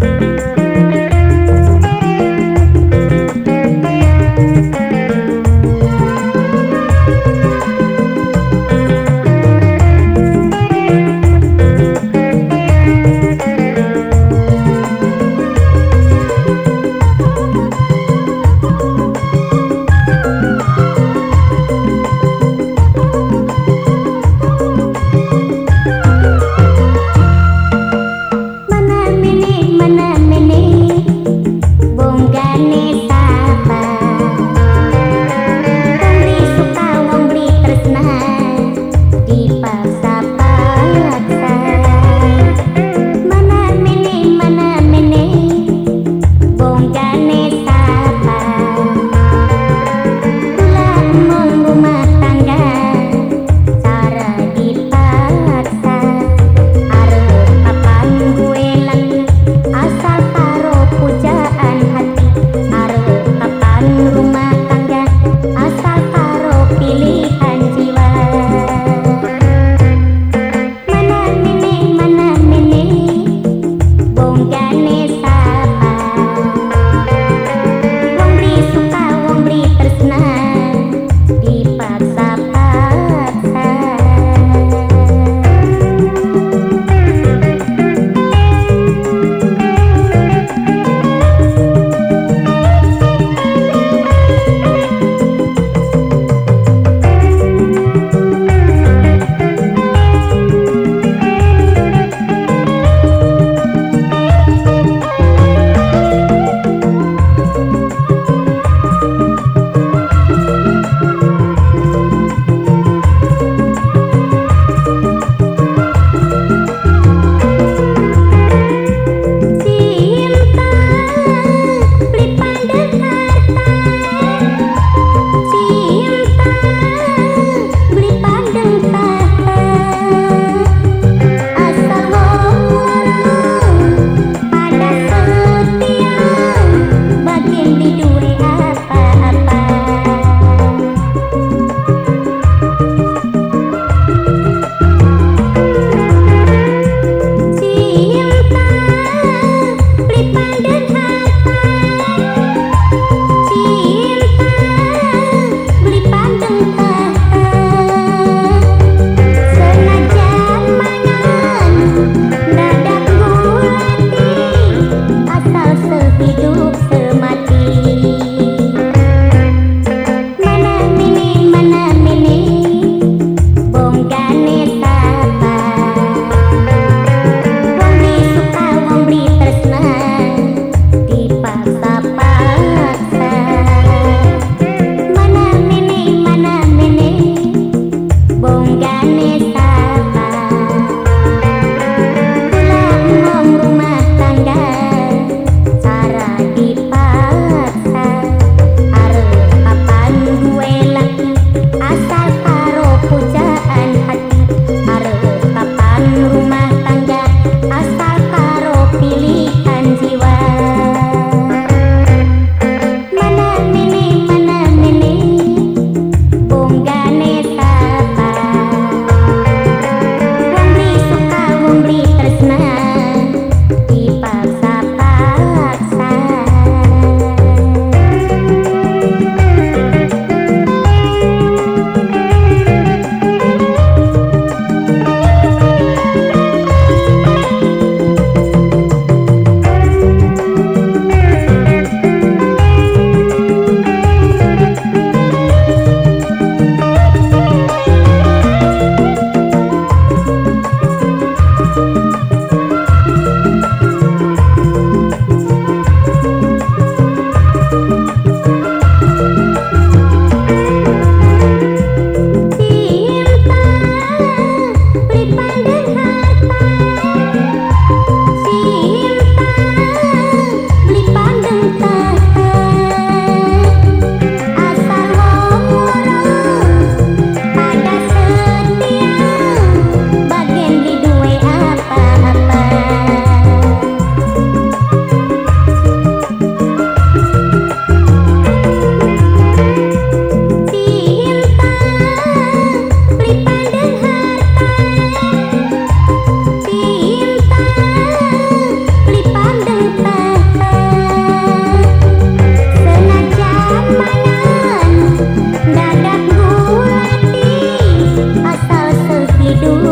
Wong disuka hubungkan You.